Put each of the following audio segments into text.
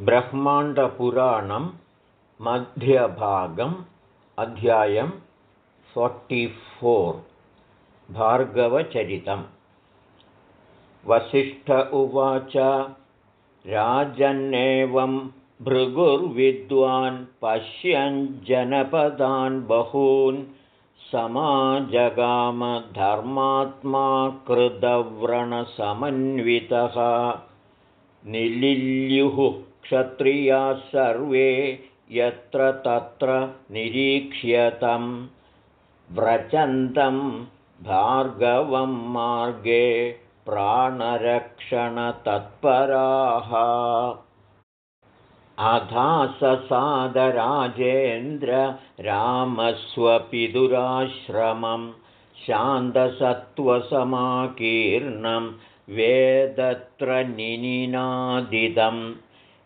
ब्रह्माण्डपुराणं मध्यभागम् अध्यायं फोर्टिफोर् भार्गवचरितम्। वसिष्ठ उवाच राजन्नेवं भृगुर्विद्वान् पश्यञ्जनपदान् बहून् समाजगामधर्मात्मा कृतव्रणसमन्वितः। निलिल्युः क्षत्रियाः सर्वे यत्र तत्र निरीक्ष्यतं व्रजन्तं भार्गवं मार्गे प्राणरक्षणतत्पराः। रामस्वपितुराश्रमं शान्तसत्त्वसमाकीर्णं वेदत्र निनिनादिदं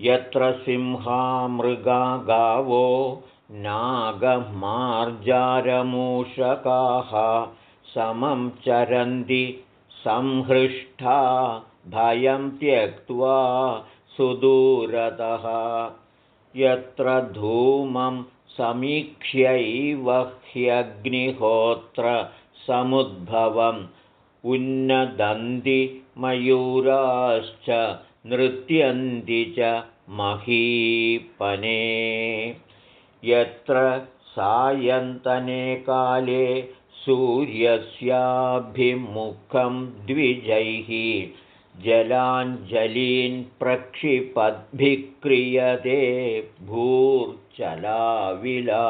यत्र सिंहा मृगा गावो नागमार्जारमूषकाः समं चरन्ति संहृष्टा भयं त्यक्त्वा सुदूरतः। यत्र धूमं समीक्ष्यैव ह्यग्निहोत्र समुद्भवम् उन्नदन्ति मयूराश्च नृत्यन्ति च महीपने। यत्र सायन्तने काले सूर्यस्याभिमुखं द्विजैः जलाञ्जलीन् प्रक्षिपद्भिक्रियते भूर्चलाविला।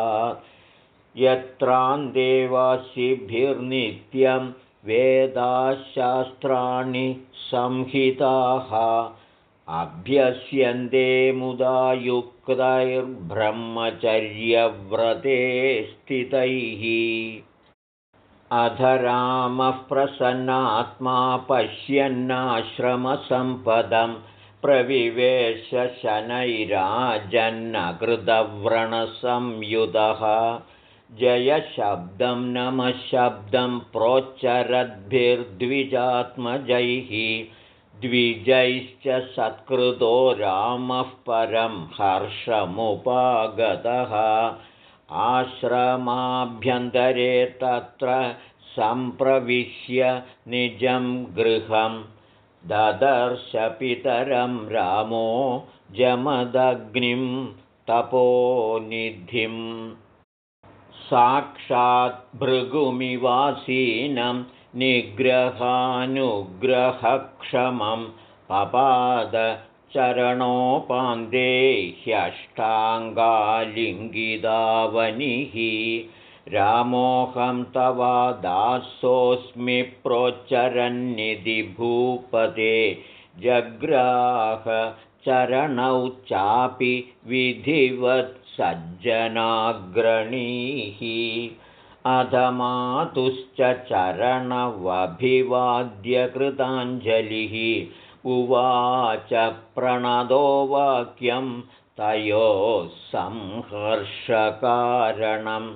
यत्रान्देवासिभिर्नित्यं वेदाशास्त्राणि संहिताः अभ्यस्यन्ते मुदा युक्तैर्ब्रह्मचर्यव्रते स्थितैः। अधरामः प्रसन्नात्मा पश्यन्नाश्रमसम्पदं प्रविवेशशनैराजन्नकृतव्रणसंयुधः जयशब्दं नमशब्दं प्रोच्चरद्भिर्द्विजात्मजैः द्विजैश्च सत्कृतो रामः परं हर्षमुपागतः। आश्रमाभ्यन्तरे तत्र सम्प्रविश्य निजं गृहं ददर्शपितरं रामो जमदग्निं तपोनिधिं साक्षात् भृगुमिवासीनं निग्रहानुग्रहक्षमं पपाद चरणोपान्ते ह्यष्टाङ्गालिङ्गिदावनिः रामोऽहं तवा दासोऽस्मि प्रोच्चरन्निधि भूपते जग्राह चरणौ चापि विधिवत्सज्जनाग्रणीः अधमातुश्च चरणवभिवाद्यकृताञ्जलिः उवाच प्रणदो वाक्यं तयोः संहर्षकारणं।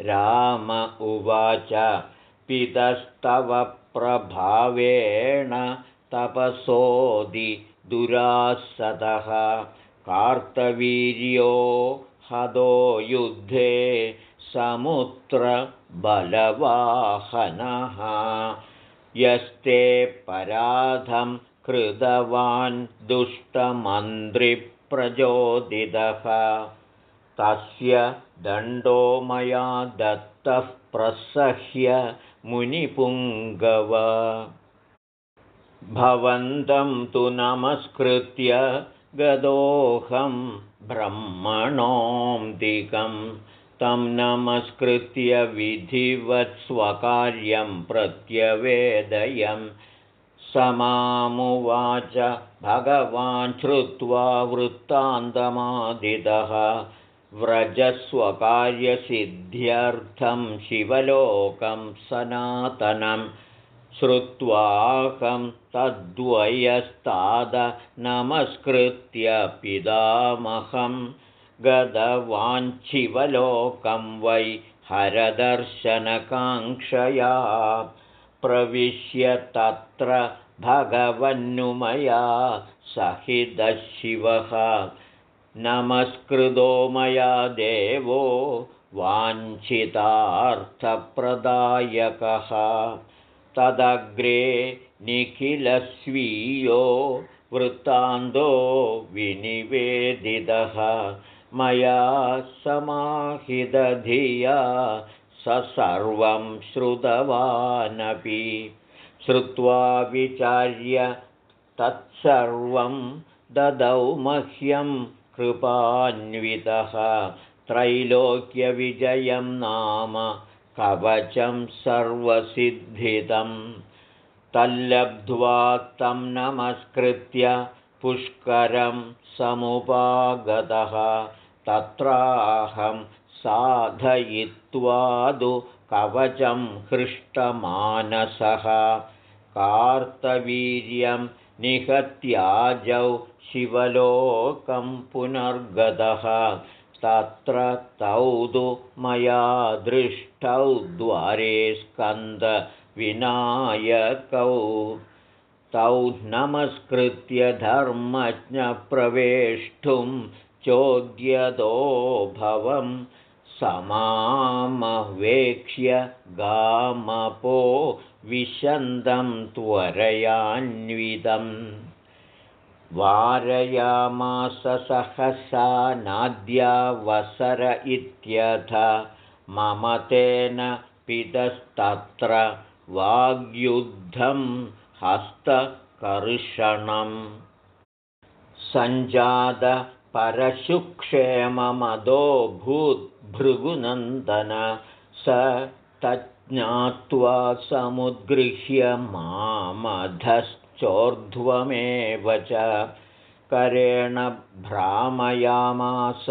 राम उवाच पितस्तव प्रभावेण दुरासतः कार्तवीर्यो हदो युद्धे समुद्रबलवाहनः यस्ते पराधं कृतवान् दुष्टमन्त्रिप्रचोदितः। तस्य दण्डो मया दत्तः प्रसह्य मुनिपुङ्गव भवन्तं तु नमस्कृत्य गदोऽहं ब्रह्मणोऽम्बिकं तं नमस्कृत्य विधिवत्स्वकार्यं प्रत्यवेदयम् समामुवाच भगवान् श्रुत्वा वृत्तान्तमादितः व्रजस्वकार्यसिद्ध्यर्थं शिवलोकं सनातनं श्रुत्वाहं तद्वयस्ताद नमस्कृत्य पितामहं गतवाञ्छिवलोकं वै हरदर्शनकाङ्क्षया प्रविश्य तत्र भगवन्नुमया सहितशिवः। नमस्कृतो मया देवो वाञ्छितार्थप्रदायकः तदग्रे निखिलस्वीयो वृत्तान्तो विनिवेदितः। मया समाहितधिया स सर्वं श्रुतवानपि। श्रुत्वा विचार्य तत्सर्वं ददौ मह्यं कृपान्वितः। त्रैलोक्यविजयं नाम कवचं सर्वसिद्धिदम् तल्लब्ध्वा तं नमस्कृत्य पुष्करं समुपागतः तत्राहं साधयित्वादु कवचं हृष्टमानसः कार्तवीर्यं निहत्याजौ शिवलोकं पुनर्गतः तत्र तौ तु मया दृष्टौ द्वारे स्कन्दविनायकौ तौ नमस्कृत्य धर्मज्ञप्रवेष्टुं चोद्यतो भवं समामवेक्ष्य गामपो विशन्दं त्वरयान्वितम् वारयामास सहसा नाद्यावसर इत्यथ मम तेन पितस्तत्र वाग्युद्धं हस्तकर्षणम्। सञ्जातपरशुक्षेममदो भूद्भृगुनन्दन स तज्ज्ञात्वा समुद्गृह्य मामधस् चोर्ध्वमेव च करेण भ्रामयामास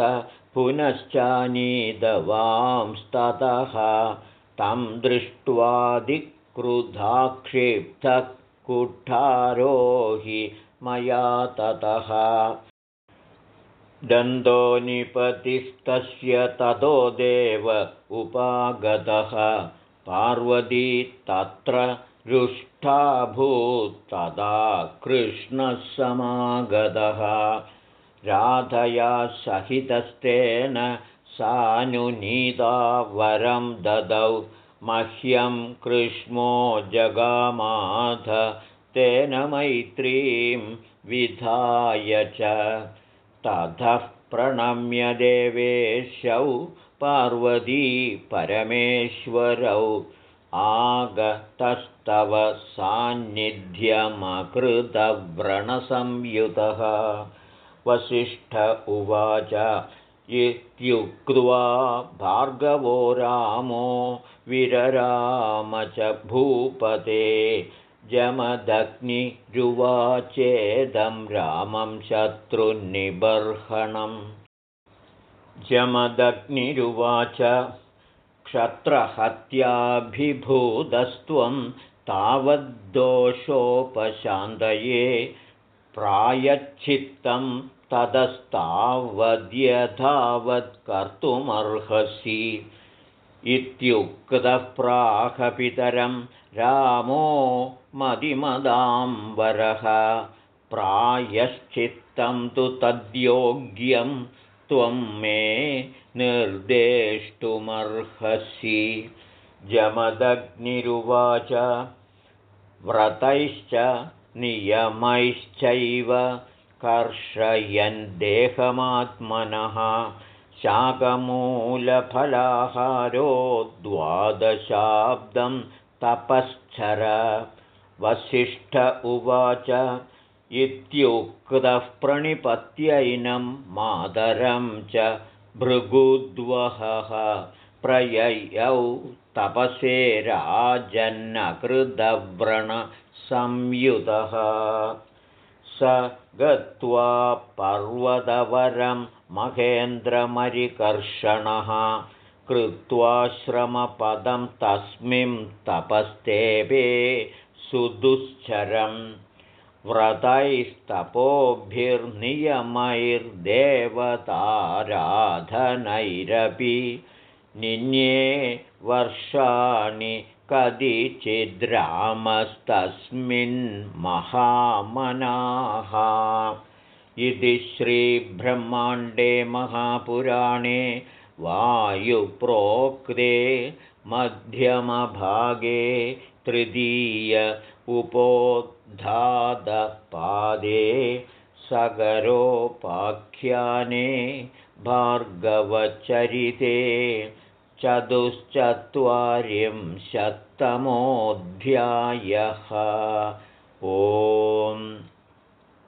पुनश्चानीदवांस्ततः। तं दृष्ट्वादिक्रुधाक्षिप्तः कुठारो हि मया ततः। दन्तोनिपतिस्तस्य ततो देव उपागतः। पार्वती तत्र रुष्टाभूत्तदा कृष्णः समागतः राधया सहितस्तेन सानुनीता वरं ददौ। मह्यं कृष्णो जगामाथ तेन मैत्रीं विधाय च। ततः प्रणम्य देवेशौ पार्वती परमेश्वरौ आगतस्तव सान्निध्यमकृतव्रणसंयुतः। वसिष्ठ उवाच इत्युक्त्वा भार्गवो रामो विरराम च भूपते जमदग्निरुवाचेदं रामं शत्रुनिबर्हणम्। जमदग्निरुवाच क्षत्रहत्याभिभूतस्त्वं तावद्दोषोपशान्तये प्रायच्छित्तं ततस्तावद्यथावत्कर्तुमर्हसि इत्युक्तः प्राहपितरं रामो मदिमदाम्बरः। प्रायश्चित्तं तु तद्योग्यं त्वं मे निर्देष्टुमर्हसि। जमदग्निरुवाच व्रतैश्च नियमैश्चैव कर्षयन् देहमात्मनः। शाकमूलफलाहारो द्वादशाब्दं तपश्चर। वसिष्ठ उवाच इत्युक्तः प्रणिपत्यैनं मातरं च भृगुद्वहः प्रययौ तपसे राजन्नकृदव्रणसंयुतः स गत्वा पर्वतवरं महेन्द्रमरिकर्षणः कृत्वाश्रमपदं तस्मिं तपस्तेपे सुदुश्चरम् व्रतैस्तपोभिर्नियमैर्देवताराधनैरपि निन्ये वर्षाणि कदिचिद्रामस्तस्मिन्महामनाः इति श्रीब्रह्माण्डे महापुराणे वायुप्रोक्ते मध्यमभागे तृतीय उपोद्धातपादे सगरोपाख्याने भार्गवचरिते चतुश्चत्वारिंशत्तमोऽध्यायः। ओम्